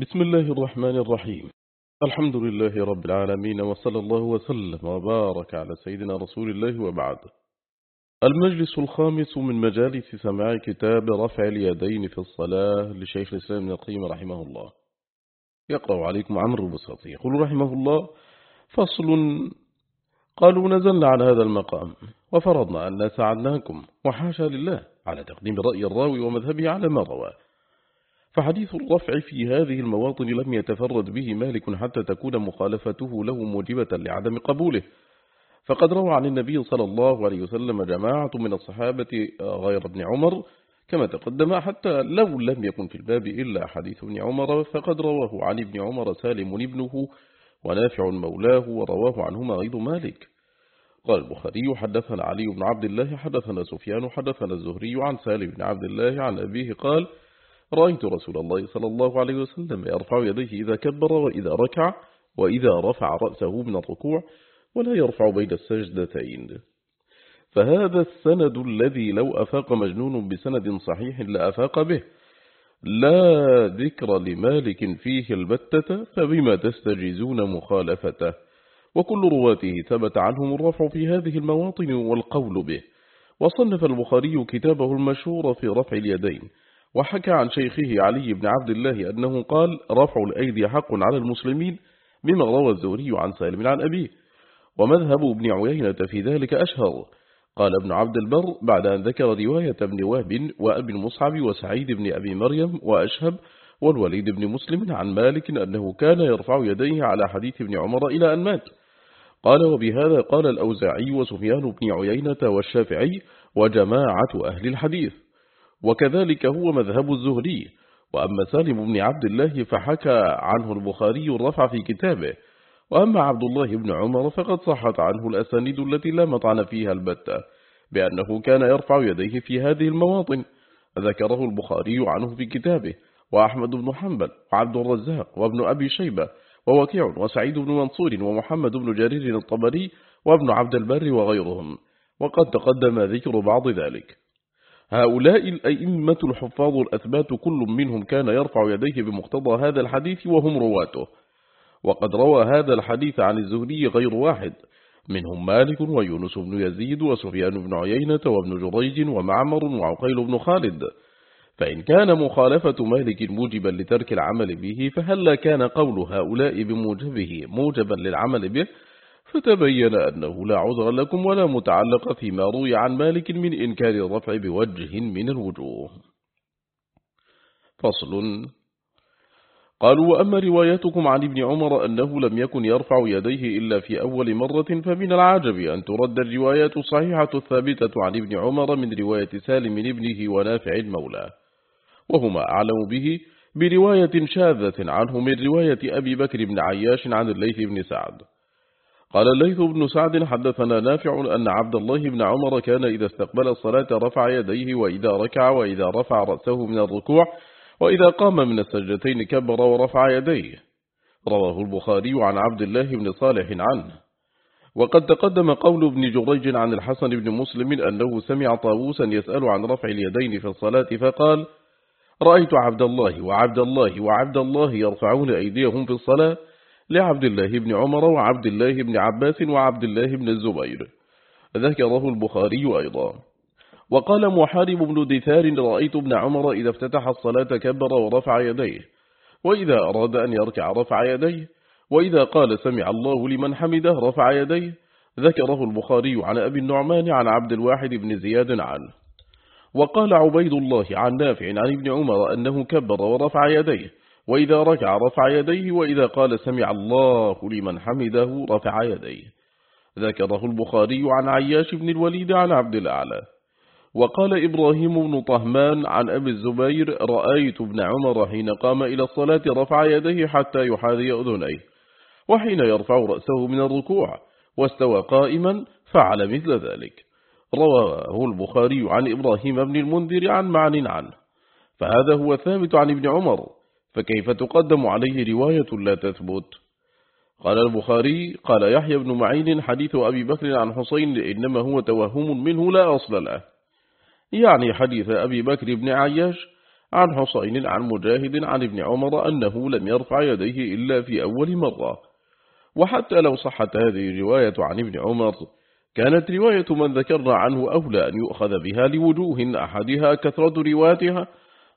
بسم الله الرحمن الرحيم. الحمد لله رب العالمين وصلى الله وسلم وبارك على سيدنا رسول الله وبعد. المجلس الخامس من مجالس سماع كتاب رفع اليدين في الصلاة لشيخ الإسلام ابن القيم رحمه الله. يقرأ عليكم عمرو بساطي يقول رحمه الله فصل قالوا نزلنا على هذا المقام وفرضنا أن ساعدناكم وحاشا لله على تقديم رأي الراوي ومذهبه على ما رواه. فحديث الرفع في هذه المواطن لم يتفرد به مالك حتى تكون مخالفته له موجبة لعدم قبوله. فقد روى عن النبي صلى الله عليه وسلم جماعة من الصحابة غير ابن عمر كما تقدم حتى لو لم يكن في الباب إلا حديث ابن عمر فقد رواه عن ابن عمر سالم ابنه ونافع مولاه ورواه عنهما غير مالك. قال البخاري حدثنا علي بن عبد الله حدثنا سفيان حدثنا الزهري عن سالم بن عبد الله عن أبيه قال رأيت رسول الله صلى الله عليه وسلم يرفع يديه إذا كبر وإذا ركع وإذا رفع رأسه من الركوع ولا يرفع بين السجدتين. فهذا السند الذي لو أفاق مجنون بسند صحيح لأفاق به. لا ذكر لمالك فيه البتة فبما تستجيزون مخالفته؟ وكل رواته ثبت عنهم الرفع في هذه المواطن والقول به. وصنف البخاري كتابه المشهور في رفع اليدين. وحكى عن شيخه علي بن عبد الله أنه قال رفع الأيدي حق على المسلمين بما روى الزوري عن سالم عن أبيه ومذهب ابن عيينة في ذلك أشهر. قال ابن عبد البر بعد أن ذكر رواية ابن وهب وأبي المصعب وسعيد بن أبي مريم وأشهب والوليد بن مسلم عن مالك أنه كان يرفع يديه على حديث ابن عمر إلى أن مات. قال وبهذا قال الأوزاعي وسفيان بن عيينة والشافعي وجماعة أهل الحديث. وكذلك هو مذهب الزهري. وأما سالم بن عبد الله فحكى عنه البخاري الرفع في كتابه. وأما عبد الله بن عمر فقد صحت عنه الأسانيد التي لا مطعن فيها البتة بأنه كان يرفع يديه في هذه المواطن. ذكره البخاري عنه في كتابه. وأحمد بن حنبل وعبد الرزاق وابن أبي شيبة ووكيع وسعيد بن منصور ومحمد بن جرير الطبري وابن عبد البر وغيرهم. وقد تقدم ذكر بعض ذلك. هؤلاء الأئمة الحفاظ الأثبات كل منهم كان يرفع يديه بمقتضى هذا الحديث وهم رواته. وقد روى هذا الحديث عن الزهري غير واحد منهم مالك ويونس بن يزيد وسفيان بن عيينة وابن جريج ومعمر وعقيل بن خالد. فإن كان مخالفة مالك موجبا لترك العمل به فهل كان قول هؤلاء بموجبه موجبا للعمل به؟ فتبين أنه لا عذر لكم ولا متعلق فيما روي عن مالك من إنكار الرفع بوجه من الوجوه. فصل. قالوا وأما روايتكم عن ابن عمر أنه لم يكن يرفع يديه إلا في أول مرة فمن العجب أن ترد الروايات الصحيحة الثابتة عن ابن عمر من رواية سالم من ابنه ونافع المولى. وهما أعلم به برواية شاذة عنه من رواية أبي بكر بن عياش عن الليث بن سعد. قال الليث بن سعد حدثنا نافع أن عبد الله بن عمر كان إذا استقبل الصلاة رفع يديه وإذا ركع وإذا رفع رأسه من الركوع وإذا قام من السجدتين كبر ورفع يديه. رواه البخاري عن عبد الله بن صالح عنه. وقد تقدم قول ابن جريج عن الحسن بن مسلم أنه سمع طاووسا يسأل عن رفع اليدين في الصلاة فقال رأيت عبد الله وعبد الله وعبد الله يرفعون أيديهم في الصلاة لعبد الله بن عمر وعبد الله بن عباس وعبد الله بن الزبير. ذكره البخاري أيضا. وقال محارب بن دثار رأيت ابن عمر إذا افتتح الصلاة كبر ورفع يديه وإذا أراد أن يركع رفع يديه وإذا قال سمع الله لمن حمده رفع يديه. ذكره البخاري عن أبي النعمان عن عبد الواحد بن زياد عنه. وقال عبيد الله عن نافع عن ابن عمر أنه كبر ورفع يديه وإذا ركع رفع يديه وإذا قال سمع الله لمن حمده رفع يديه. ذكره البخاري عن عياش بن الوليد عن عبد الأعلى. وقال إبراهيم بن طهمان عن أبي الزبير رأيت ابن عمر حين قام إلى الصلاة رفع يديه حتى يحاذي أذنيه وحين يرفع رأسه من الركوع واستوى قائما فعل مثل ذلك. رواه البخاري عن إبراهيم بن المنذر عن معن عنه. فهذا هو ثابت عن ابن عمر. فكيف تقدم عليه رواية لا تثبت؟ قال البخاري قال يحيى بن معين حديث أبي بكر عن حسين إنما هو توهم منه لا أصل له. يعني حديث أبي بكر بن عياش عن حسين عن مجاهد عن ابن عمر أنه لم يرفع يديه إلا في أول مرة. وحتى لو صحت هذه الرواية عن ابن عمر كانت رواية من ذكرنا عنه أولى أن يؤخذ بها لوجوه أحدها كثرة رواتها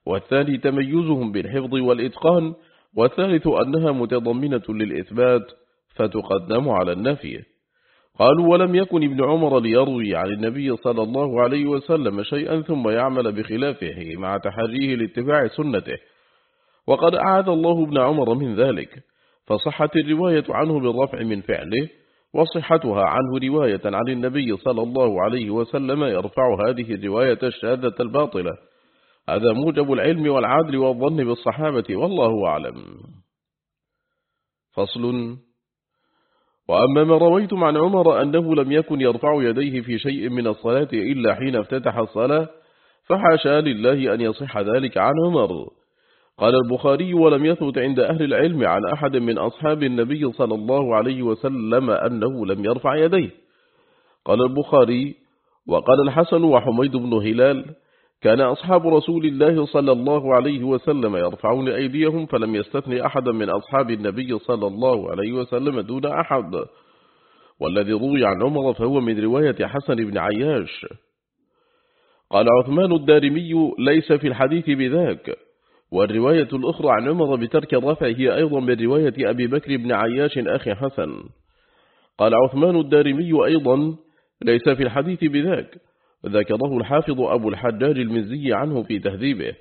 والثاني تميزهم بالحفظ والإتقان والثالث أنها متضمنة للإثبات فتقدم على النفي. قالوا ولم يكن ابن عمر ليروي عن النبي صلى الله عليه وسلم شيئا ثم يعمل بخلافه مع تحريه لاتباع سنته. وقد أعاد الله ابن عمر من ذلك. فصحت الرواية عنه بالرفع من فعله وصحتها عنه رواية عن النبي صلى الله عليه وسلم يرفع هذه الرواية الشاذة الباطلة. هذا موجب العلم والعدل والظن بالصحابة والله أعلم. فصل. وأما ما رويتم عن عمر أنه لم يكن يرفع يديه في شيء من الصلاة إلا حين افتتح الصلاة فحاشا لله أن يصح ذلك عن عمر. قال البخاري ولم يثبت عند أهل العلم عن أحد من أصحاب النبي صلى الله عليه وسلم أنه لم يرفع يديه. قال البخاري وقال الحسن وحميد بن هلال كان أصحاب رسول الله صلى الله عليه وسلم يرفعون أيديهم فلم يستثني أحدا من أصحاب النبي صلى الله عليه وسلم دون أحد. والذي روي عن عمر فهو من رواية حسن بن عياش. قال عثمان الدارمي ليس في الحديث بذاك. والرواية الأخرى عن عمر بترك الرفع هي أيضا من رواية أبي بكر بن عياش أخي حسن. قال عثمان الدارمي أيضا ليس في الحديث بذاك. ذكره الحافظ أبو الحجاج المزي عنه في تهذيبه.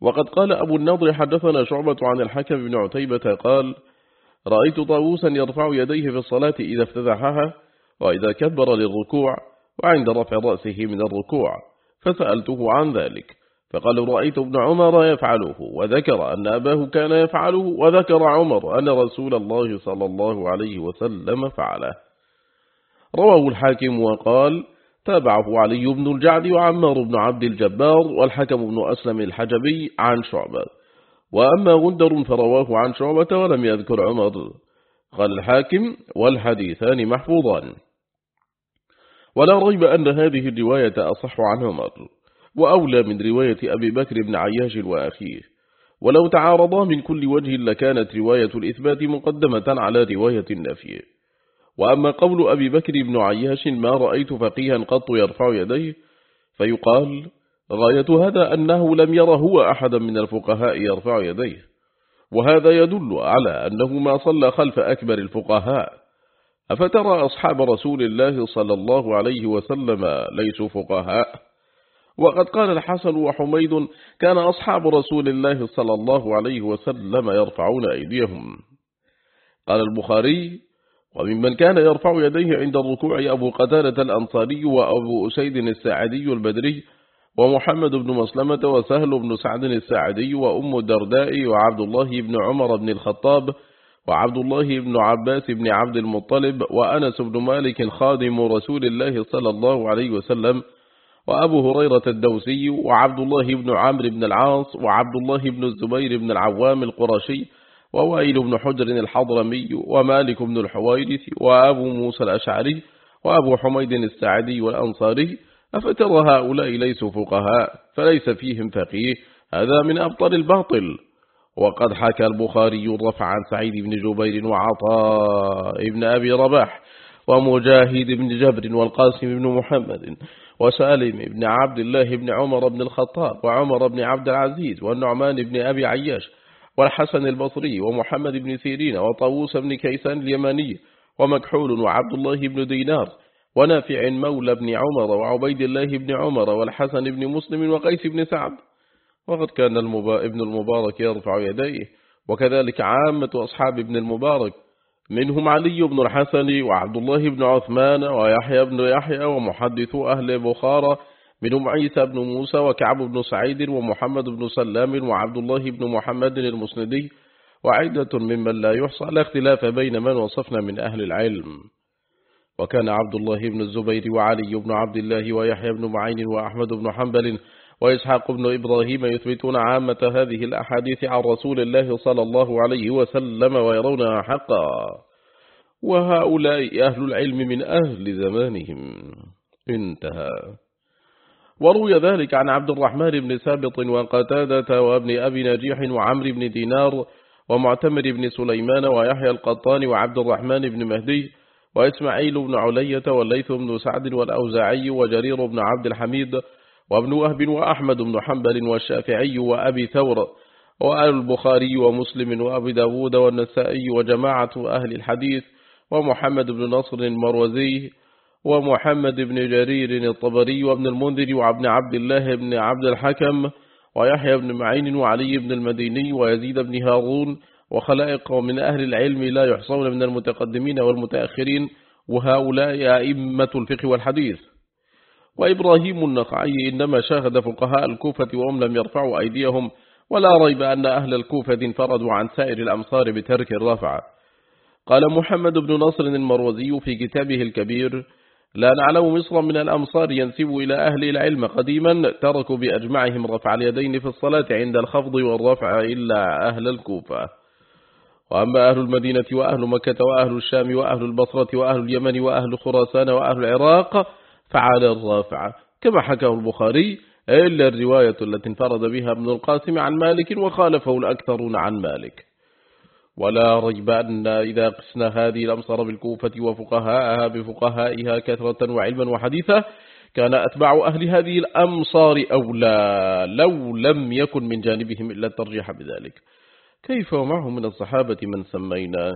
وقد قال أبو النضر حدثنا شعبة عن الحكم بن عتيبة قال رأيت طاووسا يرفع يديه في الصلاة إذا افتتحها وإذا كبر للركوع وعند رفع رأسه من الركوع فسألته عن ذلك فقال رأيت ابن عمر يفعله وذكر أن أباه كان يفعله وذكر عمر أن رسول الله صلى الله عليه وسلم فعله. رواه الحاكم وقال تابعه علي بن الجعد وعمار بن عبد الجبار والحكم بن أسلم الحجبي عن شعبة. وأما غندر فرواه عن شعبة ولم يذكر عمر. قال الحاكم والحديثان محفوظان. ولا ريب أن هذه الرواية أصح عن عمر. وأولى من رواية أبي بكر بن عياش وأخيه. ولو تعارضا من كل وجه لكانت رواية الإثبات مقدمة على رواية النفي. وأما قول أبي بكر بن عياش ما رأيت فقيها قط يرفع يديه فيقال غاية هذا أنه لم ير هو أحدا من الفقهاء يرفع يديه. وهذا يدل على أنه ما صلى خلف أكبر الفقهاء. أفترى أصحاب رسول الله صلى الله عليه وسلم ليسوا فقهاء؟ وقد قال الحسن وحميد كان أصحاب رسول الله صلى الله عليه وسلم يرفعون أيديهم. قال البخاري وممن كان يرفع يديه عند الركوع أبو قتالة الأنصاري وأبو أسيد الساعدي البدري ومحمد بن مسلمة وسهل بن سعد الساعدي وأم الدرداء وعبد الله بن عمر بن الخطاب وعبد الله بن عباس بن عبد المطلب وأنس بن مالك خادم رسول الله صلى الله عليه وسلم وأبو هريرة الدوسي وعبد الله بن عامر بن العاص وعبد الله بن الزبير بن العوام القرشي ووائل بن حجر الحضرمي ومالك بن الحويرث وأبو موسى الأشعري وأبو حميد السعدي والأنصاري أفترى هؤلاء ليسوا فقهاء فليس فيهم فقيه هذا من أبطل الباطل. وقد حكى البخاري الرفع عن سعيد بن جبير وعطاء بن أبي رباح ومجاهد بن جبر والقاسم بن محمد وسالم بن عبد الله بن عمر بن الخطاب وعمر بن عبد العزيز والنعمان بن أبي عياش والحسن البصري ومحمد بن سيرين وطاووس بن كيسان اليماني ومكحول وعبد الله بن دينار ونافع مولى بن عمر وعبيد الله بن عمر والحسن بن مسلم وقيس بن سعد. وقد كان ابن المبارك يرفع يديه. وكذلك عامة أصحاب ابن المبارك منهم علي بن الحسن وعبد الله بن عثمان ويحيى بن يحيى ومحدث أهل بخارى منهم عيسى بن موسى وكعب بن سعيد ومحمد بن سلام وعبد الله بن محمد المسندي وعدة ممن لا يحصى لا اختلاف بين من وصفنا من أهل العلم. وكان عبد الله بن الزبير وعلي بن عبد الله ويحيى بن معين وأحمد بن حنبل وإسحاق بن إبراهيم يثبتون عامة هذه الأحاديث عن رسول الله صلى الله عليه وسلم ويرونها حقا. وهؤلاء أهل العلم من أهل زمانهم. انتهى. وروي ذلك عن عبد الرحمن بن سابط وقتادة وابن أبي نجيح وعمر بن دينار ومعتمر بن سليمان ويحيى القطان وعبد الرحمن بن مهدي وإسماعيل بن علية والليث بن سعد والأوزاعي وجرير بن عبد الحميد وابن وهب وأحمد بن حنبل والشافعي وأبي ثور وآل البخاري ومسلم وأبي داود والنسائي وجماعة أهل الحديث ومحمد بن نصر المروزي ومحمد بن جرير الطبري وابن المنذر وابن عبد الله بن عبد الحكم ويحيى بن معين وعلي بن المديني ويزيد بن هارون وخلائق من أهل العلم لا يحصون من المتقدمين والمتأخرين وهؤلاء أئمة الفقه والحديث. وإبراهيم النقعي إنما شاهد فقهاء الكوفة وهم لم يرفعوا أيديهم ولا ريب أن أهل الكوفة انفردوا عن سائر الأمصار بترك الرفع. قال محمد بن نصر المروزي في كتابه الكبير لا نعلم مصر من الأمصار ينسب إلى أهل العلم قديما تركوا بأجمعهم رفع اليدين في الصلاة عند الخفض والرفع إلا أهل الكوفة. وأما أهل المدينة وأهل مكة وأهل الشام وأهل البصرة وأهل اليمن وأهل خراسان وأهل العراق فعلى الرافع كما حكاه البخاري إلا الرواية التي انفرد بها ابن القاسم عن مالك وخالفه الأكثرون عن مالك. ولا ريب أن إذا قسنا هذه الأمصار بالكوفة وفقهاءها بفقهائها كثرة وعلما وحديثا كان أتباع أهل هذه الأمصار أولى لو لم يكن من جانبهم إلا الترجيح بذلك. كيف ومعهم من الصحابة من سمينا؟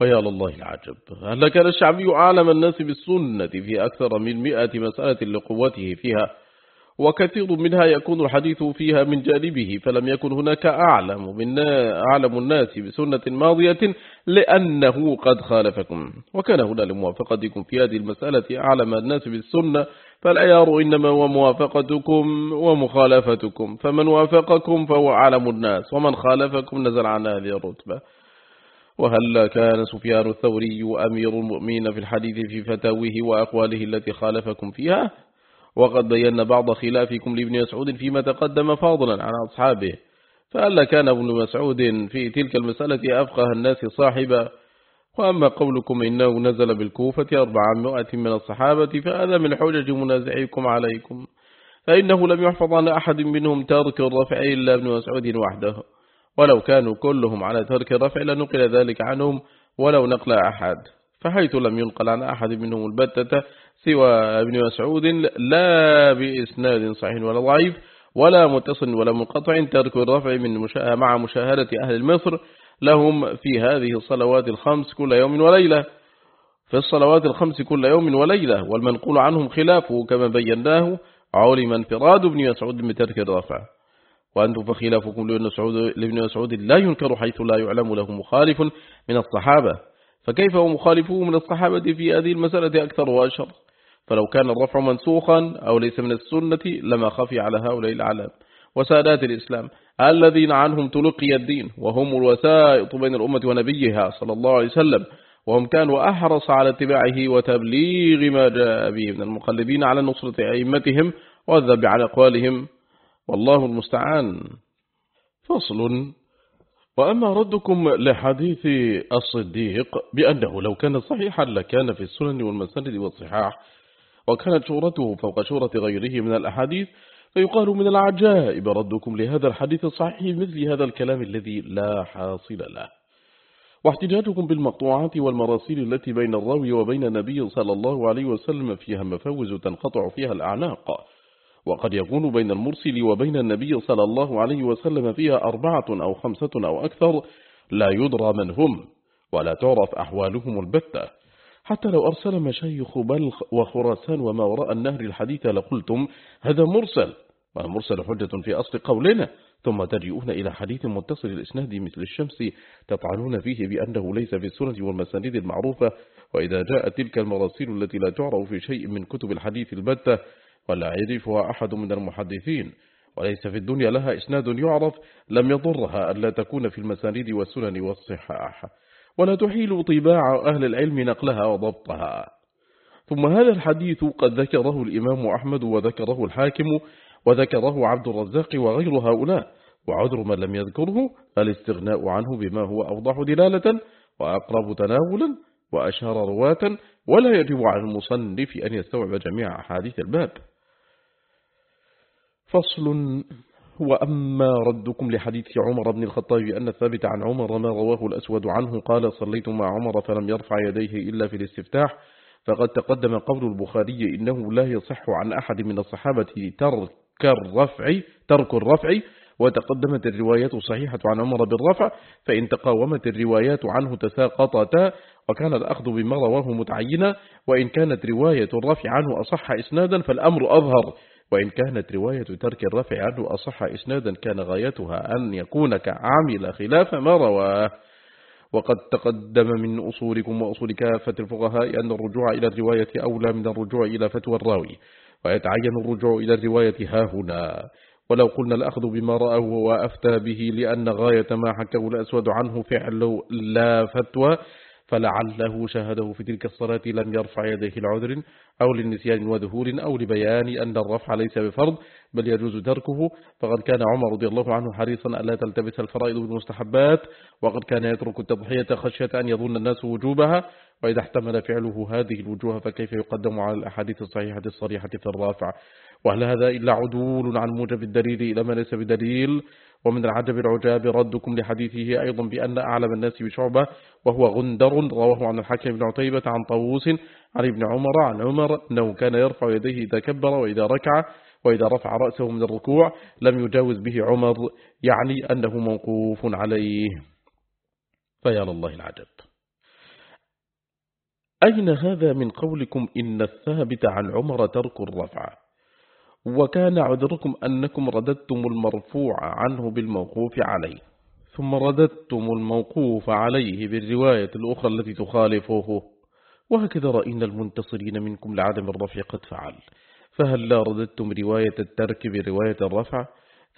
ويا الله العجب. هل كان الشعبي أعلم الناس بالسنة في أكثر من مئة مسألة لقوته فيها؟ وكثير منها يكون الحديث فيها من جانبه فلم يكن هناك أعلم, من أعلم الناس بسنة ماضية لأنه قد خالفكم. وكان هنا لموافقتكم في هذه المسألة أعلم الناس بالسنة فالعيار إنما هو موافقتكم ومخالفتكم. فمن وافقكم فهو أعلم الناس ومن خالفكم نزل عن هذه الرتبة. وهل كان سفيان الثوري أمير المؤمنين في الحديث في فتاويه وأقواله التي خالفكم فيها؟ وقد بينا بعض خلافكم لابن مسعود فيما تقدم فاضلا عن أصحابه. فألا كان ابن مسعود في تلك المسألة أفقه الناس صاحبا. وأما قولكم إنه نزل بالكوفة أربعمائة من الصحابة فهذا من حجج منازعكم عليكم. فإنه لم يحفظ عن أحد منهم ترك الرفع إلا ابن مسعود وحده. ولو كانوا كلهم على ترك الرفع لنقل ذلك عنهم ولو نقل أحد. فحيث لم ينقل عن أحد منهم البتة سوى ابن مسعود لا بإسناد صحيح ولا ضعيف ولا متصل ولا منقطع ترك الرفع من مع مشاهدة أهل مصر لهم في هذه الصلوات الخمس كل يوم وليلة. في الصلوات الخمس كل يوم وليلة والمنقول عنهم خلافه كما بيناه علم انفراد ابن مسعود بترك الرفع. وأنتم فخلافكم لابن مسعود لا ينكر حيث لا يعلم له مخالف من الصحابة. فكيف هو مخالفه من الصحابة في هذه المسألة أكثر وأشر؟ فلو كان الرفع منسوخا أو ليس من السنة لما خفي على هؤلاء العلام وسادات الإسلام الذين عنهم تلقي الدين وهم الوسائط بين الأمة ونبيها صلى الله عليه وسلم وهم كانوا أحرص على اتباعه وتبليغ ما جاء به من المقلدين على نصرة أئمتهم والذب على أقوالهم. والله المستعان. فصل. وأما ردكم لحديث الصديق بأنه لو كان صحيحا لكان في السنن والمسند والصحاح وكانت شورته فوق شورة غيره من الأحاديث فيقال من العجائب ردكم لهذا الحديث الصحيح مثل هذا الكلام الذي لا حاصل له. واحتجاجكم بالمقطوعات والمراسيل التي بين الراوي وبين النبي صلى الله عليه وسلم فيها مفوز تنقطع فيها الأعناق. وقد يكون بين المرسل وبين النبي صلى الله عليه وسلم فيها أربعة أو خمسة أو أكثر لا يدرى من هم ولا تعرف أحوالهم البتة. حتى لو أرسل مشايخ بلخ وخراسان وما وراء النهر الحديث لقلتم هذا مرسل والمرسل حجة في أصل قولنا ثم تجيئون إلى حديث متصل الإسناد مثل الشمس تطعنون فيه بأنه ليس في السنة والمسانيد المعروفة وإذا جاءت تلك المراسيل التي لا تعرف في شيء من كتب الحديث البتة ولا يعرفها أحد من المحدثين وليس في الدنيا لها إسناد يعرف لم يضرها ألا تكون في المسانيد والسنن والصحاح ولا تحيل طباع أهل العلم نقلها وضبطها. ثم هذا الحديث قد ذكره الإمام أحمد وذكره الحاكم وذكره عبد الرزاق وغير هؤلاء وعذر من لم يذكره الاستغناء عنه بما هو أوضح دلالة وأقرب تناولا وأشهر رواة ولا يجب على المصنف أن يستوعب جميع أحاديث الباب. فصل. وأما ردكم لحديث عمر بن الخطاب أن الثابت عن عمر ما رواه الأسود عنه قال صليت مع عمر فلم يرفع يديه إلا في الاستفتاح فقد تقدم قول البخاري إنه لا يصح عن أحد من الصحابة ترك الرفع ترك الرفع وتقدمت الروايات الصحيحة عن عمر بالرفع فإن تقاومت الروايات عنه تساقطتا وكان الأخذ بما رواه متعينا وإن كانت رواية الرفع عنه أصح إسنادا فالأمر أظهر وإن كانت رواية ترك الرفع عنه أصح إسنادا كان غايتها أن يكون كعامل خلاف ما رواه. وقد تقدم من أصولكم وأصول كافة الفقهاء أن الرجوع إلى الرواية أولى من الرجوع إلى فتوى الراوي ويتعين الرجوع إلى الرواية ها هنا. ولو قلنا الأخذ بما رأه وأفتى به لأن غاية ما حكه الأسود عنه فعل لا فتوى فلعله شاهده في تلك الصلاة لم يرفع يديه العذر أو للنسيان وذهور أو لبيان أن الرفع ليس بفرض بل يجوز تركه. فقد كان عمر رضي الله عنه حريصا ألا تلتبس الفرائض بالمستحبات وقد كان يترك التضحية خشية أن يظن الناس وجوبها. وإذا احتمل فعله هذه الوجوه فكيف يقدم على الأحاديث الصحيحة الصريحة في الرافع وهل هذا إلا عدول عن موجب الدليل إلى ما ليس بدليل؟ ومن العجب العجاب ردكم لحديثه أيضا بأن أعلم الناس بشعبة وهو غندر رواه عن الحكم بن عتيبة عن طاووس عن ابن عمر عن عمر أنه كان يرفع يديه إذا كبر وإذا ركع وإذا رفع رأسه من الركوع لم يجاوز به عمر يعني أنه موقوف عليه. فيا الله العجب. أين هذا من قولكم إن الثابت عن عمر ترك الرفع؟ وكان عذركم أنكم رددتم المرفوع عنه بالموقوف عليه. ثم رددتم الموقوف عليه بالرواية الأخرى التي تخالفه. وهكذا رأينا المنتصرين منكم لعدم الرفع قد فعل. فهل لا رددتم رواية الترك برواية الرفع؟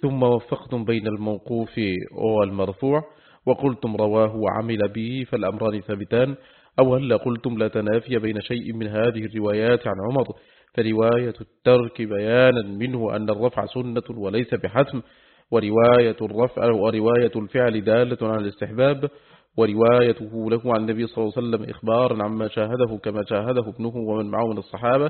ثم وفقتم بين الموقوف والمرفوع. وقلتم رواه وعمل به فالأمران ثابتان. أو هل قلتم لا تنافي بين شيء من هذه الروايات عن عمر. فرواية الترك بيانا منه أن الرفع سنة وليس بحتم ورواية الرفع ورواية الفعل دالة على الاستحباب وروايته له عن النبي صلى الله عليه وسلم إخبارا عما شاهده كما شاهده ابنه ومن معه من الصحابة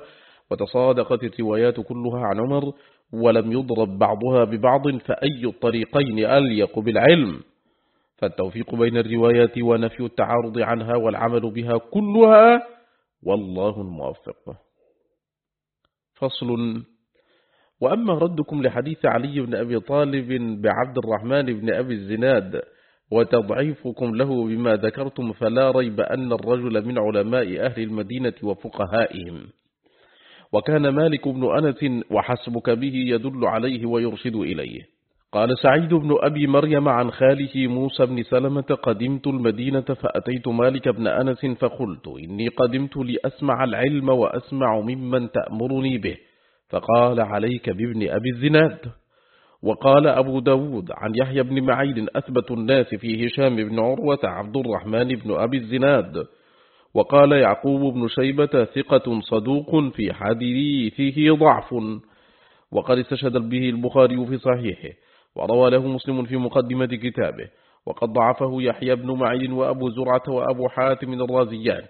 وتصادقت الروايات كلها عن عمر ولم يضرب بعضها ببعض فأي الطريقين أليق بالعلم؟ فالتوفيق بين الروايات ونفي التعارض عنها والعمل بها كلها والله الموفق. فصل. وأما ردكم لحديث علي بن أبي طالب بعبد الرحمن بن أبي الزناد وتضعيفكم له بما ذكرتم فلا ريب أن الرجل من علماء أهل المدينة وفقهائهم. وكان مالك بن أنس وحسبك به يدل عليه ويرشد إليه. قال سعيد بن أبي مريم عن خاله موسى بن سلمة قدمت المدينة فأتيت مالك بن أنس فقلت إني قدمت لأسمع العلم وأسمع ممن تأمرني به. فقال عليك بابن أبي الزناد. وقال أبو داود عن يحيى بن معين أثبت الناس في هشام بن عروة عبد الرحمن بن أبي الزناد. وقال يعقوب بن شيبة ثقة صدوق في حديثه ضعف. وقد استشهد به البخاري في صحيحه. وروى له مسلم في مقدمة كتابه. وقد ضعفه يحيى بن معين وأبو زرعة وأبو حاتم الرازيان.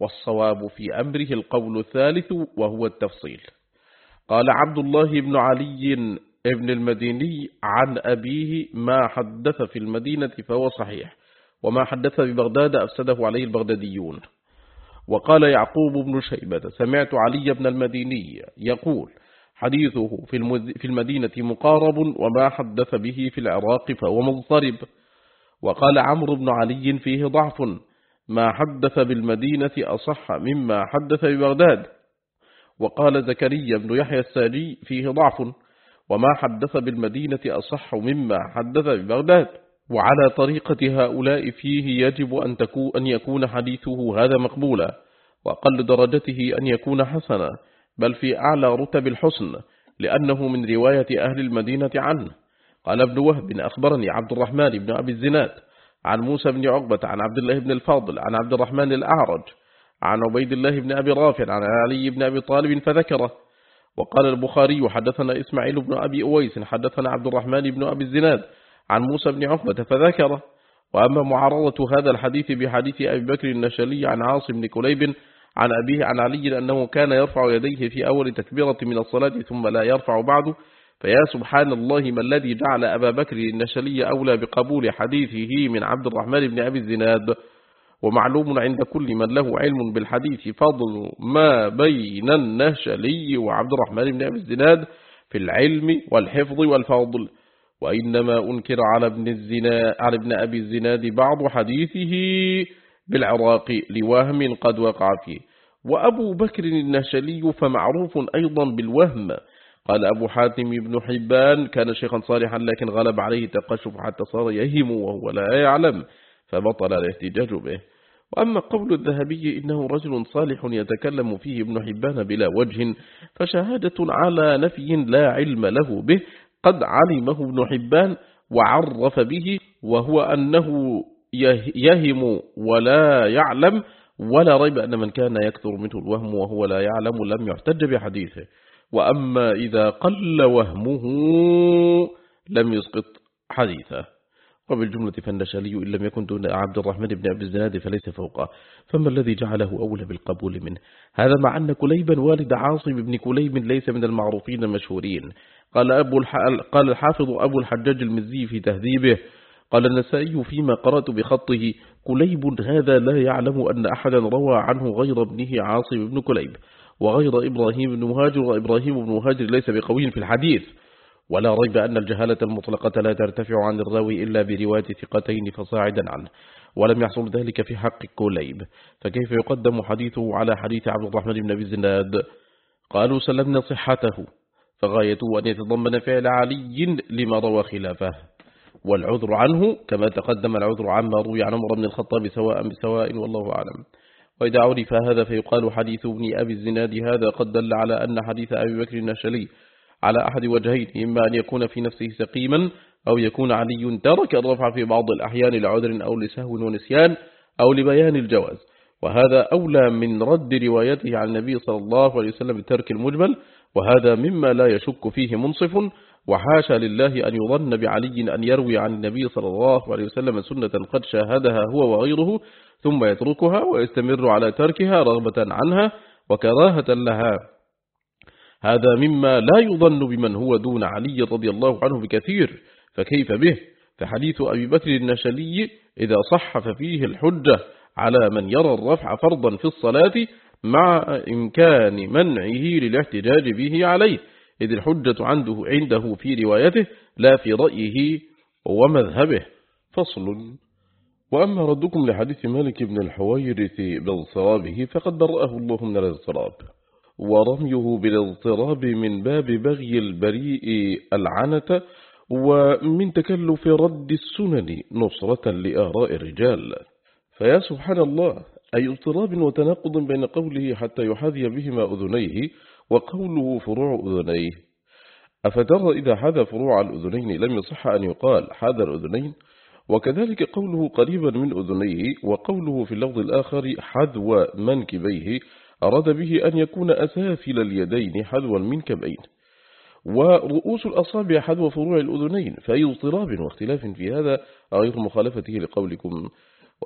والصواب في أمره القول الثالث وهو التفصيل. قال عبد الله بن علي ابن المديني عن أبيه ما حدث في المدينة فهو صحيح. وما حدث ببغداد أفسده عليه البغداديون. وقال يعقوب بن شيبة سمعت علي بن المديني يقول حديثه في المدينة مقارب وما حدث به في العراق فهو مضطرب. وقال عمرو بن علي فيه ضعف ما حدث بالمدينة أصح مما حدث ببغداد. وقال زكريا بن يحيى الساجي فيه ضعف وما حدث بالمدينة أصح مما حدث ببغداد. وعلى طريقة هؤلاء فيه يجب أن, أن يكون حديثه هذا مقبولا وأقل درجته أن يكون حسنا. بل في أعلى رتب الحسن لأنه من رواية أهل المدينة عنه. قال ابن وهب أخبرني عبد الرحمن بن أبي الزناد عن موسى بن عقبة عن عبد الله بن الفاضل عن عبد الرحمن الأعرج عن عبيد الله بن أبي رافع عن علي بن أبي طالب فذكره. وقال البخاري حدثنا إسماعيل بن أبي أويس حدثنا عبد الرحمن بن أبي الزناد عن موسى بن عقبة فذكره. وأما معارضة هذا الحديث بحديث أبي بكر النشلي عن عاصم بن كليب عن أبيه عن علي أنه كان يرفع يديه في أول تكبيرة من الصلاة ثم لا يرفع بعد. فيا سبحان الله ما الذي جعل أبا بكر النشلي أولى بقبول حديثه من عبد الرحمن بن أبي الزناد. ومعلوم عند كل من له علم بالحديث فضل ما بين النشلي وعبد الرحمن بن أبي الزناد في العلم والحفظ والفضل. وإنما أنكر على ابن, الزنا على ابن أبي الزناد بعض حديثه بالعراق لوهم قد وقع فيه. وأبو بكر النشلي فمعروف أيضا بالوهم. قال أبو حاتم بن حبان كان شيخا صالحا لكن غلب عليه تقشف حتى صار يهم وهو لا يعلم فبطل الاحتجاج به. وأما قول الذهبي إنه رجل صالح يتكلم فيه ابن حبان بلا وجه فشهادة على نفي لا علم له به قد علمه ابن حبان وعرف به وهو أنه يهم ولا يعلم ولا ريب أن من كان يكثر منه الوهم وهو لا يعلم لم يحتج بحديثه. وأما إذا قل وهمه لم يسقط حديثه. وبالجملة فالنشالي إن لم يكن دون عبد الرحمن بن عبد الزناد فليس فوقه. فما الذي جعله أولى بالقبول منه؟ هذا مع أن كليبا والد عاصم بن كليب ليس من المعروفين المشهورين. قال, أبو الح... قال الحافظ أبو الحجاج المزي في تهذيبه قال النسائي فيما قرأت بخطه كليب هذا لا يعلم أن أحدا روى عنه غير ابنه عاصم بن كليب وغير إبراهيم بن مهاجر وإبراهيم بن مهاجر ليس بقوي في الحديث ولا ريب أن الجهالة المطلقة لا ترتفع عن الراوي إلا برواية ثقتين فصاعدا عنه ولم يحصل ذلك في حق كليب فكيف يقدم حديثه على حديث عبد الرحمن بن أبي الزناد؟ قالوا سلمنا صحته فغايته أن يتضمن فعل علي لما روى خلافه. والعذر عنه كما تقدم العذر عما روي عن عمر بن الخطاب سواء بسواء والله أعلم. وإذا عرف هذا فيقال حديث ابن أبي الزناد هذا قد دل على أن حديث أبي بكر النشلي على أحد وجهين إما أن يكون في نفسه سقيما أو يكون علي ترك الرفع في بعض الأحيان لعذر أو لسهو ونسيان أو لبيان الجواز. وهذا أولى من رد روايته عن النبي صلى الله عليه وسلم بترك المجمل وهذا مما لا يشك فيه منصف وحاشا لله أن يظن بعلي أن يروي عن النبي صلى الله عليه وسلم سنة قد شاهدها هو وغيره ثم يتركها ويستمر على تركها رغبة عنها وكراهة لها. هذا مما لا يظن بمن هو دون علي رضي الله عنه بكثير فكيف به؟ فحديث أبي بكر النشلي إذا صح ففيه الحجة على من يرى الرفع فرضا في الصلاة مع إمكان منعه للاحتجاج به عليه. إذ الحجة عنده, عنده في روايته لا في رأيه ومذهبه. فصل. وأما ردكم لحديث مالك بن الحويرث باضطرابه فقد برأه الله من الاضطراب ورميه بالاضطراب من باب بغي البريء العنة ومن تكلف رد السنن نصرة لآراء الرجال. فيا سبحان الله أي اضطراب وتناقض بين قوله حتى يحاذي بهما أذنيه وقوله فروع أذنيه. أفترى إذا حذى فروع الأذنين؟ لم يصح أن يقال حاذى الأذنين. وكذلك قوله قريبا من أذنيه وقوله في اللفظ الآخر حذو منكبيه أراد به أن يكون أسافل اليدين حذوا من كبين ورؤوس الأصابع حذو فروع الأذنين فأي اضطراب واختلاف في هذا غير مخالفته لقولكم.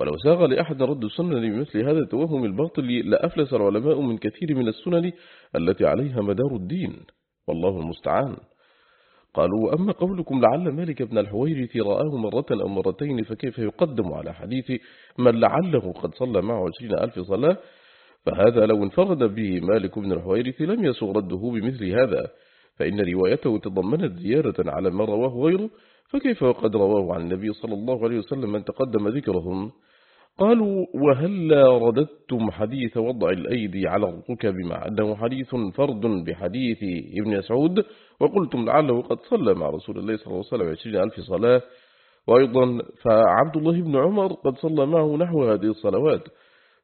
ولو ساغ لأحد رد السنن بمثل هذا التوهم الباطل لأفلس العلماء من كثير من السنن التي عليها مدار الدين. والله المستعان. قالوا أما قولكم لعل مالك بن الحويرث رآه مرة أو مرتين فكيف يقدم على حديث من لعله قد صلى معه عشرين ألف صلاة؟ فهذا لو انفرد به مالك بن الحويرث لم يسغ رده بمثل هذا. فإن روايته تضمنت زيادة على ما رواه غيره فكيف وقد رواه عن النبي صلى الله عليه وسلم من تقدم ذكرهم؟ قالوا وهل رددتم حديث وضع الأيدي على الركب مع أنه حديث فرد بحديث ابن سعود وقلتم لعله قد صلى مع رسول الله صلى الله عليه وسلم عشرين ألف صلاة. وأيضا فعبد الله بن عمر قد صلى معه نحو هذه الصلوات.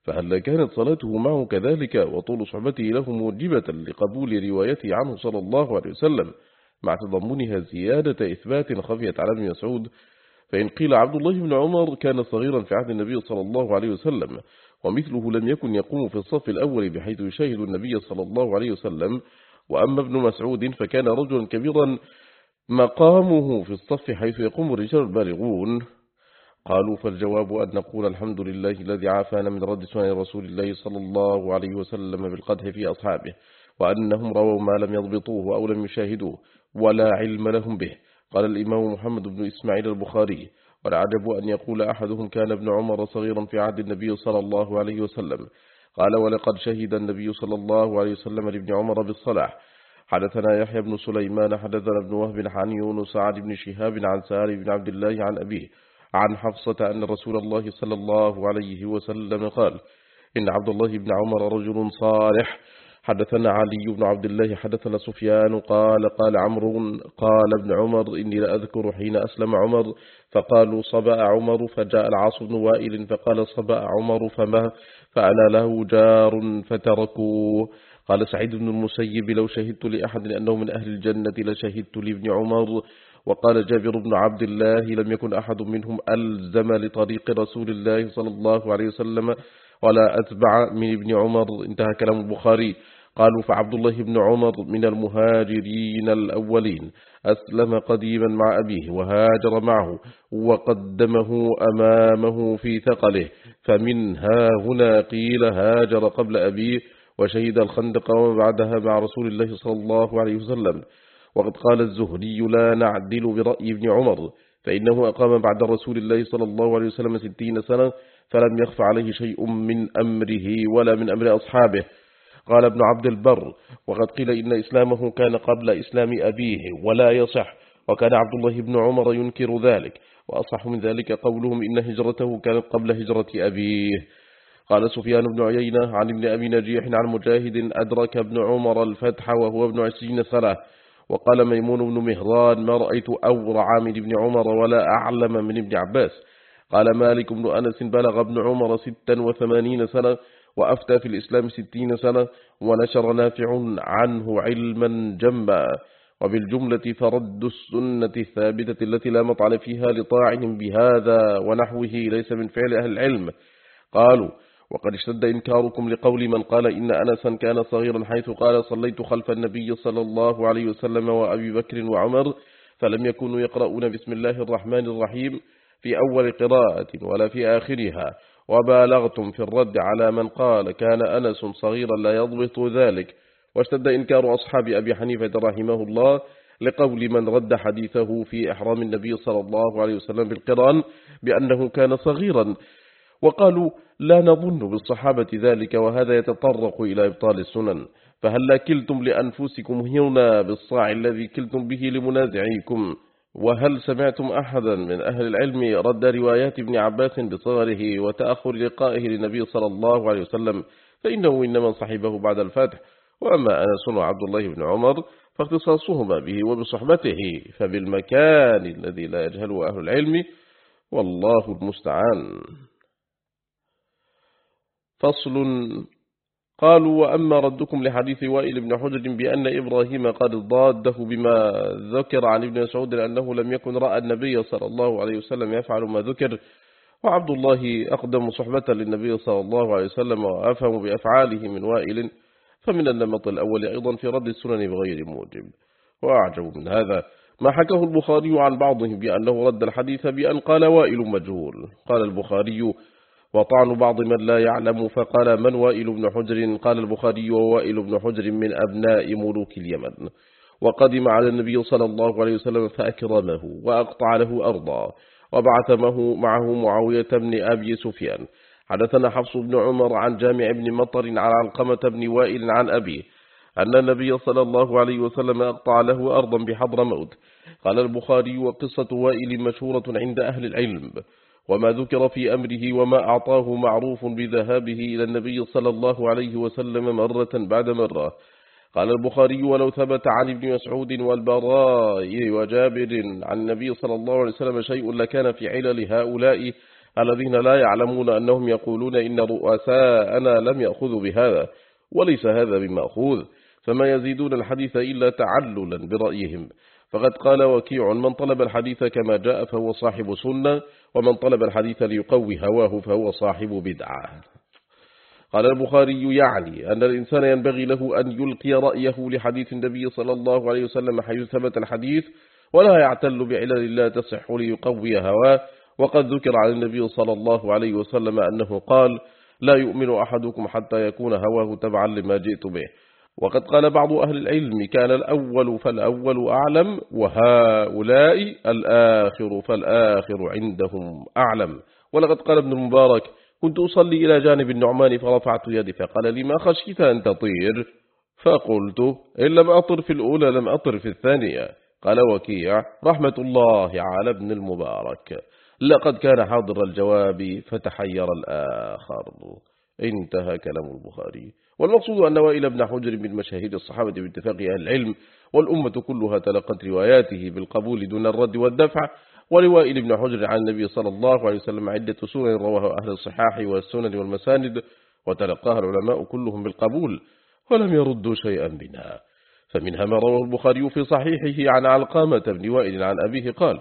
فهل كانت صلاته معه كذلك؟ وطول صحبته له موجبة لقبول روايته عنه صلى الله عليه وسلم. مع تضمنها زيادة إثبات خفيت على ابن مسعود فإن قيل عبد الله بن عمر كان صغيرا في عهد النبي صلى الله عليه وسلم ومثله لم يكن يقوم في الصف الأول بحيث يشاهد النبي صلى الله عليه وسلم وأما ابن مسعود فكان رجلا كبيرا مقامه في الصف حيث يقوم الرجال البالغون. قالوا فالجواب أن نقول الحمد لله الذي عافانا من رد سنة رسول الله صلى الله عليه وسلم بالقدح في أصحابه وأنهم رووا ما لم يضبطوه أو لم يشاهدوه. ولا علم لهم به. قال الإمام محمد بن إسماعيل البخاري والعجب أن يقول أحدهم كان ابن عمر صغيرا في عهد النبي صلى الله عليه وسلم. قال ولقد شهد النبي صلى الله عليه وسلم لابن عمر بالصلاح. حدثنا يحيى بن سليمان حدثنا ابن وهب عن يونس عن ابن شهاب عن سار بن عبد الله عن أبيه عن حفصة أن رسول الله صلى الله عليه وسلم قال إن عبد الله بن عمر رجل صالح حدثنا علي بن عبد الله حدثنا سفيان قال قال عمرو قال ابن عمر إني لأذكر حين أسلم عمر. فقالوا صبأ عمر فجاء العاص بن وائل فقال صبأ عمر فما فأنا له جار فتركوه. قال سعيد بن المسيب لو شهدت لأحد أنه من أهل الجنة لشهدت لابن عمر. وقال جابر بن عبد الله لم يكن أحد منهم ألزم لطريق رسول الله صلى الله عليه وسلم ولا أتبع من ابن عمر. انتهى كلام البخاري. قالوا فعبد الله بن عمر من المهاجرين الأولين أسلم قديما مع أبيه وهاجر معه وقدمه أمامه في ثقله فمنها هنا قيل هاجر قبل أبيه وشهد الخندق وما بعدها مع رسول الله صلى الله عليه وسلم. وقد قال الزهري لا نعدل برأي ابن عمر فإنه أقام بعد رسول الله صلى الله عليه وسلم ستين سنة فلم يخف عليه شيء من أمره ولا من أمر أصحابه. قال ابن عبد البر وقد قيل إن إسلامه كان قبل إسلام أبيه ولا يصح وكان عبد الله بن عمر ينكر ذلك وأصح من ذلك قولهم إن هجرته كانت قبل هجرة أبيه. قال سفيان بن عيينة عن ابن أبي نجيح عن مجاهد أدرك ابن عمر الفتح وهو ابن عشرين سنة وقال ميمون بن مهران ما رأيت أورع من ابن عمر ولا أعلم من ابن عباس. قال مالك بن أنس بلغ ابن عمر ستا وثمانين سنة وأفتى في الإسلام ستين سنة ونشر نافع عنه علما جما. وبالجملة فرد السنة الثابتة التي لا مطعن فيها لطاعن بهذا ونحوه ليس من فعل أهل العلم. قالوا وقد اشتد إنكاركم لقول من قال إن أنسا كان صغيرا حيث قال صليت خلف النبي صلى الله عليه وسلم وأبي بكر وعمر فلم يكونوا يقرؤون بسم الله الرحمن الرحيم في أول قراءة ولا في آخرها وبالغتم في الرد على من قال كان أنس صغيرا لا يضبط ذلك. واشتد إنكار أصحاب أبي حنيفة رحمه الله لقول من رد حديثه في إحرام النبي صلى الله عليه وسلم بالقران بأنه كان صغيرا. وقالوا لا نظن بالصحابة ذلك وهذا يتطرق إلى إبطال السنن. فهل كلتم لأنفسكم هنا بالصاع الذي كلتم به لمنازعيكم؟ وهل سمعتم أحدا من أهل العلم رد روايات ابن عباس بصغره وتأخر لقائه للنبي صلى الله عليه وسلم؟ فإنه إنما صحبه بعد الفتح وأما أنس وعبد الله بن عمر فاختصاصهما به وبصحبته فبالمكان الذي لا يجهله أهل العلم والله المستعان. فصل قالوا وأما ردكم لحديث وائل بن حجر بأن إبراهيم قد ضاده بما ذكر عن ابن مسعود لأنه لم يكن رأى النبي صلى الله عليه وسلم يفعل ما ذكر. وعبد الله أقدم صحبة للنبي صلى الله عليه وسلم وأفهم بأفعاله من وائل فمن النمط الأول أيضا في رد السنن بغير موجب. وأعجب من هذا ما حكاه البخاري عن بعضهم بأنه رد الحديث بأن قال وائل مجهول. قال البخاري وطعن بعض من لا يعلم فقال من وائل بن حجر؟ قال البخاري ووائل بن حجر من أبناء ملوك اليمن. وقدم على النبي صلى الله عليه وسلم فأكرمه وأقطع له أرضا وبعثمه معه معاوية بن أبي سفيان. حدثنا حفص بن عمر عن جامع بن مطر عن علقمة بن وائل عن أبيه أن النبي صلى الله عليه وسلم أقطع له أرضا بحضر موت. قال البخاري وقصة وائل مشهورة عند أهل العلم. وما ذكر في أمره وما أعطاه معروف بذهابه إلى النبي صلى الله عليه وسلم مرة بعد مرة. قال البخاري ولو ثبت عن ابن مسعود والبراء وجابر عن النبي صلى الله عليه وسلم شيء لكان في علل هؤلاء الذين لا يعلمون أنهم يقولون إن رؤساءنا لم يأخذوا بهذا وليس هذا بمأخوذ فما يزيدون الحديث إلا تعللا برأيهم. فقد قال وكيع من طلب الحديث كما جاء فهو صاحب سنة ومن طلب الحديث ليقوي هواه فهو صاحب بدعة. قال البخاري يعني أن الإنسان ينبغي له أن يلقي رأيه لحديث النبي صلى الله عليه وسلم حيث ثبت الحديث ولا يعتل بعلل لا تصح ليقوي هواه. وقد ذكر عن النبي صلى الله عليه وسلم أنه قال لا يؤمن أحدكم حتى يكون هواه تبعا لما جئت به. وقد قال بعض أهل العلم كان الأول فالأول أعلم وهؤلاء الآخر فالآخر عندهم أعلم. ولقد قال ابن المبارك كنت أصلي إلى جانب النعمان فرفعت يدي فقال لي ما خشيت أن تطير؟ فقلت إن لم أطر في الأولى لم أطر في الثانية. قال وكيع رحمة الله على ابن المبارك. لقد كان حاضر الجواب فتحير الآخر. انتهى كلام البخاري. والمقصود أن وائل بن حجر من مشاهير الصحابة باتفاق أهل العلم والأمة كلها تلقت رواياته بالقبول دون الرد والدفع ولوائل بن حجر عن النبي صلى الله عليه وسلم عدة سنن رواه أهل الصحاح والسنن والمساند وتلقاها العلماء كلهم بالقبول ولم يردوا شيئا منها فمنها ما رواه البخاري في صحيحه عن علقامة بن وائل عن أبيه قال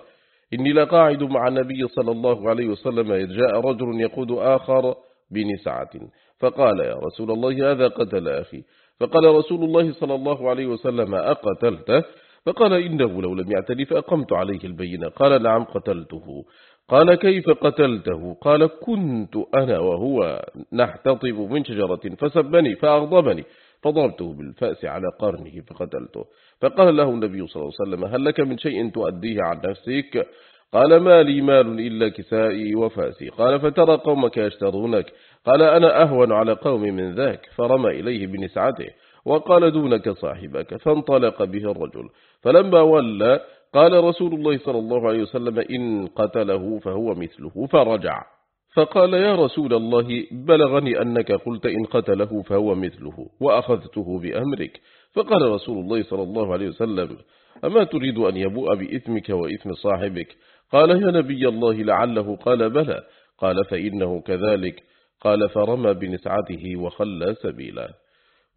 إني لقاعد مع النبي صلى الله عليه وسلم إذ جاء رجل يقود آخر بنسعة. فقال يا رسول الله هذا قتل أخي. فقال رسول الله صلى الله عليه وسلم أقتلته فقال إنه لو لم يعتني فأقمت عليه البينة. قال نعم قتلته. قال كيف قتلته؟ قال كنت أنا وهو نحتطب من شجرة فسبني فأغضبني فضربته بالفأس على قرنه فقتلته. فقال له النبي صلى الله عليه وسلم هل لك من شيء تؤديه عن نفسك؟ قال ما لي مال إلا كسائي وفاسي. قال فترى قومك يشترونك. قال أنا أهون على قوم من ذاك. فرمى إليه بنسعته وقال دونك صاحبك. فانطلق به الرجل. فلما ولى قال رسول الله صلى الله عليه وسلم إن قتله فهو مثله. فرجع. فقال يا رسول الله بلغني أنك قلت إن قتله فهو مثله وأخذته بأمرك. فقال رسول الله صلى الله عليه وسلم أما تريد أن يبوء بإثمك وإثم صاحبك؟ قال يا نبي الله لعله قال بلى. قال فإنه كذلك. قال فرمى بنسعته وخلى سبيلا.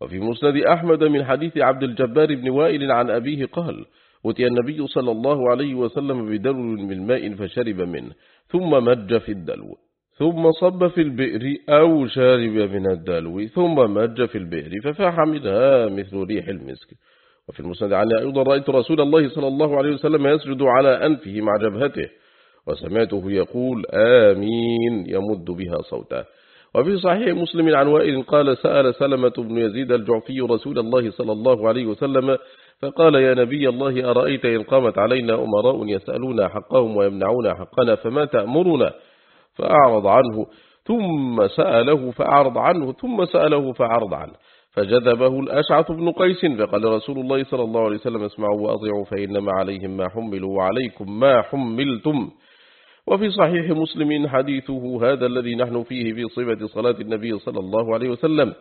وفي مسند أحمد من حديث عبد الجبار بن وائل عن أبيه قال أتي النبي صلى الله عليه وسلم بدلو من ماء فشرب منه ثم مج في الدلو ثم صب في البئر أو شارب من الدلو ثم مج في البئر ففاح منها مثل ريح المسك. وفي المسند عنه أيضا رأيت رسول الله صلى الله عليه وسلم يسجد على أنفه مع جبهته وسمعته يقول آمين يمد بها صوته. وفي صحيح مسلم عن وائل قال سأل سلمة بن يزيد الجعفي رسول الله صلى الله عليه وسلم فقال يا نبي الله أرأيت إن قامت علينا أمراء يسألون حقهم ويمنعون حقنا فما تأمرنا؟ فأعرض عنه ثم سأله فأعرض عنه ثم سأله فأعرض عنه. فجذبه الأشعث بن قيس فقال رسول الله صلى الله عليه وسلم اسمعوا وأطيعوا فإنما عليهم ما حملوا وعليكم ما حملتم. وفي صحيح مسلم حديثه هذا الذي نحن فيه في صفة صلاة النبي صلى الله عليه وسلم.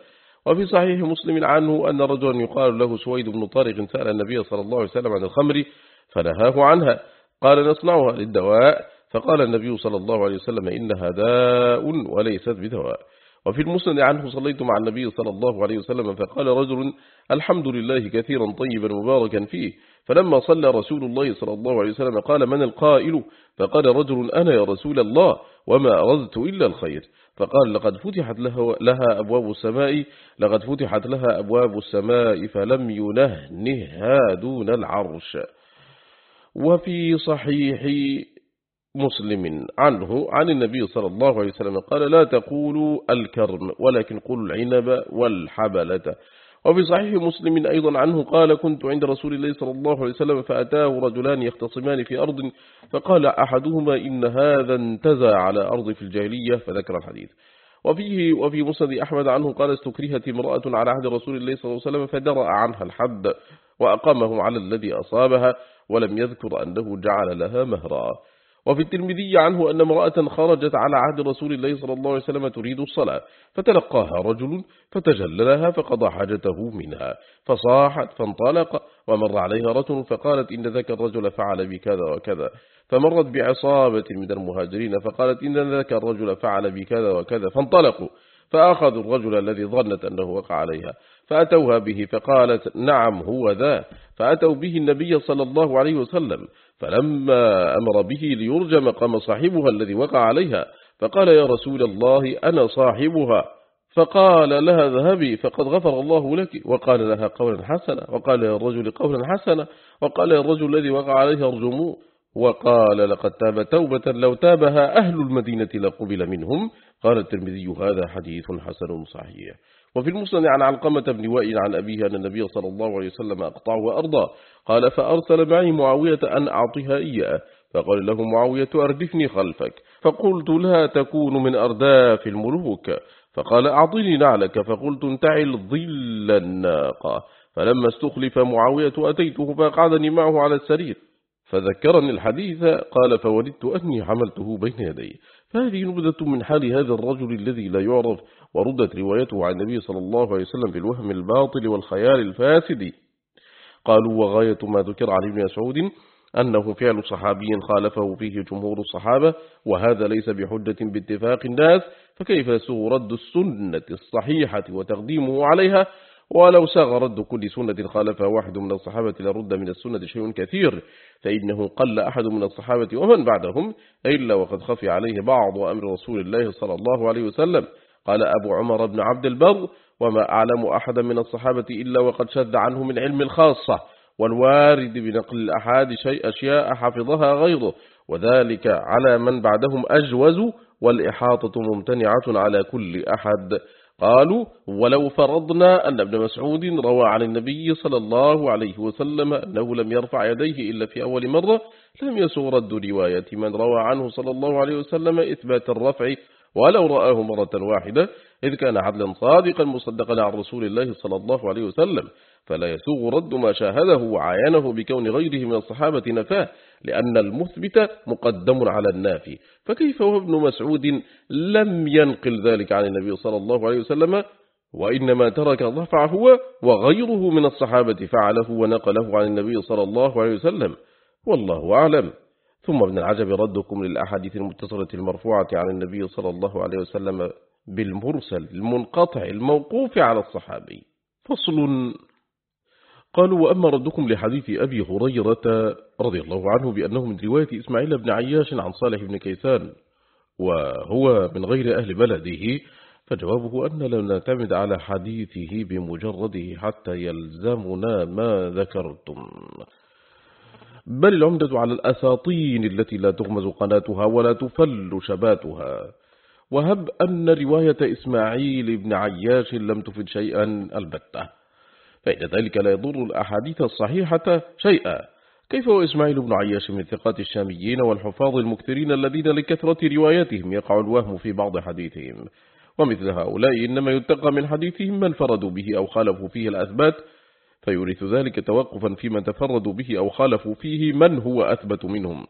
وفي صحيح مسلم عنه أن رجلا يقال له سويد بن طارق سأل النبي صلى الله عليه وسلم عن الخمر فنهاه عنها. قال نصنعها للدواء. فقال النبي صلى الله عليه وسلم إنها داء وليست بدواء. وفي المسند عنه صليت مع النبي صلى الله عليه وسلم فقال رجل الحمد لله كثيرا طيبا مباركا فيه. فلما صلى رسول الله صلى الله عليه وسلم قال من القائل؟ فقال رجل أنا يا رسول الله وما أردت إلا الخير. فقال لقد فتحت لها أبواب السماء لقد فتحت لها أبواب السماء فلم ينهنها دون العرش. وفي صحيح مسلم عنه عن النبي صلى الله عليه وسلم قال لا تقولوا الكرم ولكن قولوا العنب والحبلة. وفي صحيح مسلم أيضا عنه قال كنت عند رسول الله صلى الله عليه وسلم فأتاه رجلان يختصمان في أرض فقال أحدهما إن هذا انتزع على أرض في الجاهلية. فذكر الحديث. وفيه وفي مسند أحمد عنه قال استكرهت امرأة على عهد رسول الله صلى الله عليه وسلم فدرأ عنها الحد وأقامه على الذي أصابها ولم يذكر أنه جعل لها مهرا. وفي الترمذي عنه أن امرأة خرجت على عهد رسول الله صلى الله عليه وسلم تريد الصلاة فتلقاها رجل فتجللها فقضى حاجته منها فصاحت فانطلق ومر عليها رجل فقالت إن ذاك الرجل فعل بكذا وكذا فمرت بعصابة من المهاجرين فقالت إن ذاك الرجل فعل بكذا وكذا فانطلقوا فأخذوا الرجل الذي ظنت أنه وقع عليها. فأتوها به فقالت نعم هو ذا. فأتوا به النبي صلى الله عليه وسلم فلما أمر به ليرجم قام صاحبها الذي وقع عليها فقال يا رسول الله أنا صاحبها. فقال لها ذهبي فقد غفر الله لك. وقال لها قولا حسنا وقال يا الرجل قولا حسنا وقال يا الرجل الذي وقع عليه ارجموه وقال لقد تاب توبة لو تابها أهل المدينة لقبل منهم. قال الترمذي هذا حديث حسن صحيح. وفي المسند عن علقمة بن وائل عن أبيه أن النبي صلى الله عليه وسلم أقطع وأرضى. قال فأرسل معي معاوية أن أعطيها إياه. فقال له معاوية أردفني خلفك. فقلت لا تكون من أرداف الملوك. فقال أعطني نعلك. فقلت انتعل ظل الناقة. فلما استخلف معاوية أتيته فقعدني معه على السرير. فذكرني الحديث. قال فوددت أني حملته بين يدي فهذه نبذة من حال هذا الرجل الذي لا يعرف وردت روايته عن النبي صلى الله عليه وسلم بالوهم الباطل والخيال الفاسد. قالوا وغاية ما ذكر عن ابن مسعود أنه فعل صحابي خالفه فيه جمهور الصحابة وهذا ليس بحجة باتفاق الناس فكيف يسوغ رد السنة الصحيحة وتقديمه عليها ولو ساغ رد كل سنة خالفها واحد من الصحابة لرد من السنة شيء كثير فإنه قل أحد من الصحابة ومن بعدهم إلا وقد خفي عليه بعض أمر رسول الله صلى الله عليه وسلم. قال أبو عمر بن عبد البر وما أعلم أحدا من الصحابة إلا وقد شد عنه من علم الخاصة والوارد بنقل الأحاد شيء أشياء حفظها غيره وذلك على من بعدهم أجوز والإحاطة ممتنعة على كل أحد. قالوا ولو فرضنا أن ابن مسعود روى عن النبي صلى الله عليه وسلم أنه لم يرفع يديه إلا في أول مرة لم يسغ رد رواية من روى عنه صلى الله عليه وسلم إثبات الرفع ولو رآه مرة واحدة إذ كان عدلا صادقا مصدقا عن رسول الله صلى الله عليه وسلم. فلا يسوغ رد ما شاهده وعاينه بكون غيره من الصحابة نفاه لأن المثبت مقدم على النافي. فكيف وابن مسعود لم ينقل ذلك عن النبي صلى الله عليه وسلم؟ وإنما ترك الرفع هو وغيره من الصحابة فعله ونقله عن النبي صلى الله عليه وسلم. والله أعلم. ثم ابن العجب ردكم للأحاديث المتصلة المرفوعة عن النبي صلى الله عليه وسلم بالمرسل المنقطع الموقوف على الصحابي. فصل قالوا وأما ردكم لحديث أبي هريرة رضي الله عنه بأنه من رواية إسماعيل بن عياش عن صالح بن كيسان وهو من غير أهل بلده فجوابه أن لم نعتمد على حديثه بمجرده حتى يلزمنا ما ذكرتم. بل العمدة على الأساطين التي لا تغمز قناتها ولا تفل شباتها. وهب أن رواية إسماعيل بن عياش لم تفد شيئا البتة. فإن ذلك لا يضر الأحاديث الصحيحة شيئا. كيف هو إسماعيل بن عياش من ثقات الشاميين والحفاظ المكثرين الذين لكثرة رواياتهم يقع الوهم في بعض حديثهم؟ ومثل هؤلاء إنما يتقى من حديثهم من فردوا به أو خالفوا فيه الأثبات فيورث ذلك توقفا في من تفردوا به أو خالفوا فيه من هو أثبت منهم.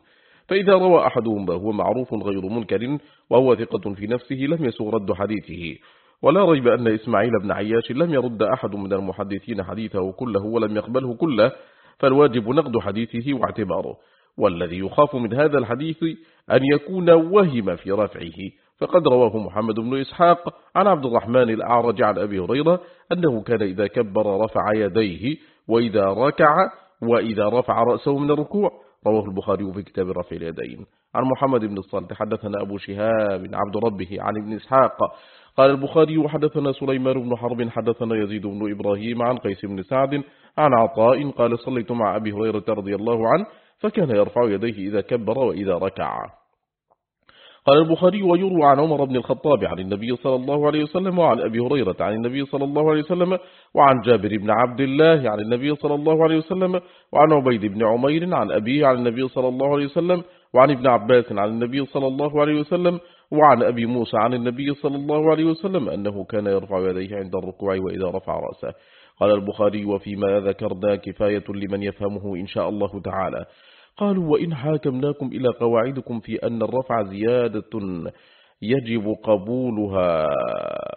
فإذا روى أحدهم هو معروف غير منكر وهو ثقة في نفسه لم يسغ رد حديثه. ولا ريب أن إسماعيل بن عياش لم يرد أحد من المحدثين حديثه كله ولم يقبله كله فالواجب نقد حديثه واعتباره والذي يخاف من هذا الحديث أن يكون وهم في رفعه. فقد رواه محمد بن إسحاق عن عبد الرحمن الأعرج عن أبي هريرة أنه كان إذا كبر رفع يديه وإذا ركع وإذا رفع رأسه من الركوع. رواه البخاري في كتاب رفع اليدين. عن محمد بن الصالح حدثنا أبو شهاب عبد ربه عن ابن إسحاق قال البخاري وحدثنا سليمان بن حرب حدثنا يزيد بن إبراهيم عن قيس بن سعد عن عطاء قال صليت مع أبي هريرة رضي الله عنه فكان يرفع يديه إذا كبر وإذا ركع. قال البخاري ويروى عن عمر بن الخطاب عن النبي صلى الله عليه وسلم وعن أبي هريرة عن النبي صلى الله عليه وسلم وعن جابر بن عبد الله عن النبي صلى الله عليه وسلم وعن عبيد بن عمير عن أبيه عن النبي صلى الله عليه وسلم وعن ابن عباس عن النبي صلى الله عليه وسلم وعن أبي موسى عن النبي صلى الله عليه وسلم أنه كان يرفع يديه عند الركوع وإذا رفع رأسه. قال البخاري وفيما ذكرنا كفاية لمن يفهمه إن شاء الله تعالى. قالوا وإن حاكمناكم إلى قواعدكم في أن الرفع زيادة يجب قبولها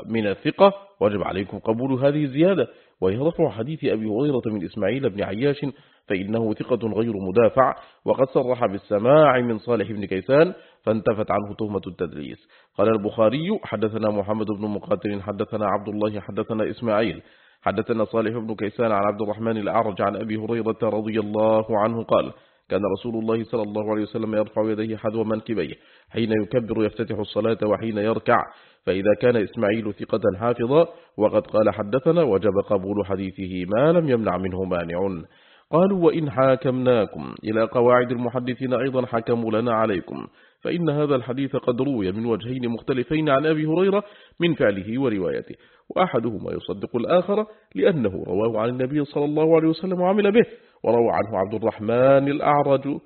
من الثقة. وجب عليكم قبول هذه الزيادة. رفع حديث أبي هريرة من إسماعيل بن عياش فإنه ثقة غير مدافع وقد صرح بالسماع من صالح بن كيسان فانتفت عنه تهمة التدريس. قال البخاري حدثنا محمد بن مقاتل حدثنا عبد الله حدثنا إسماعيل. حدثنا صالح بن كيسان عن عبد الرحمن الأعرج عن أبي هريرة رضي الله عنه قال كان رسول الله صلى الله عليه وسلم يرفع يديه حذو منكبيه حين يكبر يفتتح الصلاة وحين يركع. فإذا كان إسماعيل ثقة حافظا وقد قال حدثنا وجب قبول حديثه ما لم يمنع منه مانع. قالوا وإن حاكمناكم إلى قواعد المحدثين أيضا حكموا لنا عليكم. فإن هذا الحديث قد روي من وجهين مختلفين عن أبي هريرة من فعله وروايته وأحدهما يصدق الآخر لأنه رواه عن النبي صلى الله عليه وسلم وعمل به وروى عنه عبد الرحمن الأعرج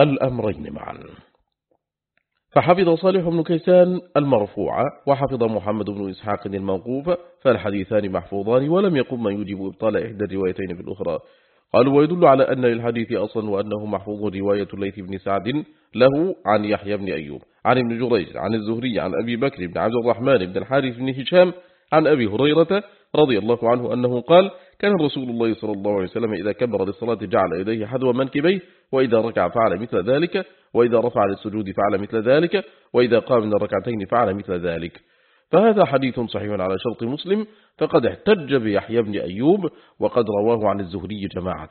الأمرين معا. فحفظ صالح بن كيسان المرفوع وحفظ محمد بن إسحاق الموقوف فالحديثان محفوظان ولم يقم من يجب إبطال إحدى الروايتين في الأخرى. قالوا ويدل على أن للحديث أصلا وأنه محفوظ رواية الليث بن سعد له عن يحيى بن أيوب عن ابن جريج عن الزهري عن أبي بكر بن عبد الرحمن بن الحارث بن هشام عن أبي هريرة رضي الله عنه أنه قال كان رسول الله صلى الله عليه وسلم إذا كبر للصلاة جعل يديه حذو منكبيه وإذا ركع فعل مثل ذلك وإذا رفع للسجود فعل مثل ذلك وإذا قام من الركعتين فعل مثل ذلك. فهذا حديث صحيح على شرط مسلم فقد احتج بيحيى بن أيوب وقد رواه عن الزهري جماعة.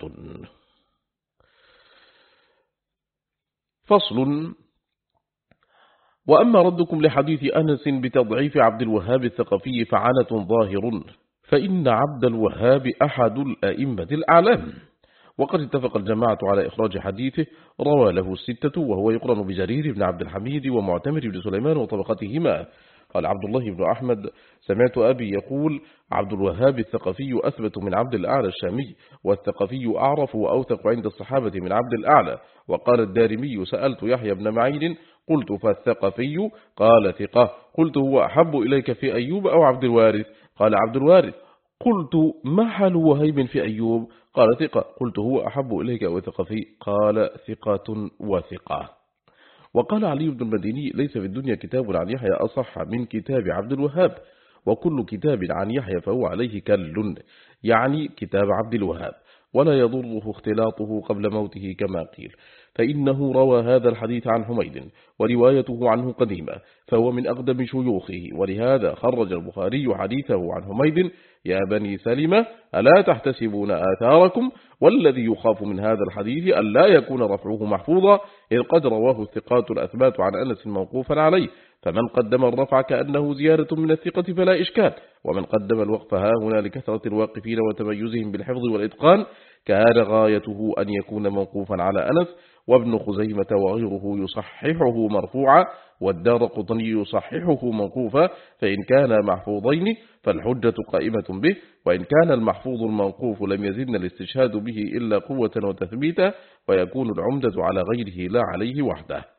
فصل. وأما ردكم لحديث أنس بتضعيف عبد الوهاب الثقفي فعنة ظاهر فإن عبد الوهاب أحد الأئمة الأعلام. وقد اتفق الجماعة على إخراج حديثه روى له الستة وهو يقرن بجرير بن عبد الحميد ومعتمر بن سليمان وطبقتهما. قال عبد الله بن أحمد سمعت أبي يقول عبد الوهاب الثقفي أثبت من عبد الأعلى الشامي والثقفي أعرف وأوثق عند الصحابة من عبد الأعلى. وقال الدارمي سألت يحيى بن معين قلت فالثقفي؟ قال ثقة. قلت هو أحب إليك في أيوب أو عبد الوارث؟ قال عبد الوارث. قلت ما حال وهيب في أيوب؟ قال ثقة. قلت هو أحب إليك أو ثقفي قال ثقة وثقة. وقال علي بن المديني ليس في الدنيا كتاب عن يحيى أصح من كتاب عبد الوهاب وكل كتاب عن يحيى فهو عليه كل يعني كتاب عبد الوهاب. ولا يضره اختلاطه قبل موته كما قيل. فإنه روى هذا الحديث عن حميد وروايته عنه قديمة فهو من أقدم شيوخه. ولهذا خرج البخاري حديثه عن حميد يا بني سلمة ألا تحتسبون آثاركم؟ والذي يخاف من هذا الحديث أن لا يكون رفعه محفوظا إذ قد رواه الثقات الأثبات عن أنس موقوفا عليه فمن قدم الرفع كأنه زيارة من الثقة فلا إشكال. ومن قدم الوقف ها هنا لكثرة الواقفين وتميزهم بالحفظ والإتقان كان غايته أن يكون موقوفا على أنس وابن خزيمة وغيره يصححه مرفوعا والدار قطني يصححه موقوفا فإن كان محفوظين فالحجة قائمة به وإن كان المحفوظ الموقوف لم يزدن الاستشهاد به إلا قوة وتثبيتا ويكون العمدة على غيره لا عليه وحده.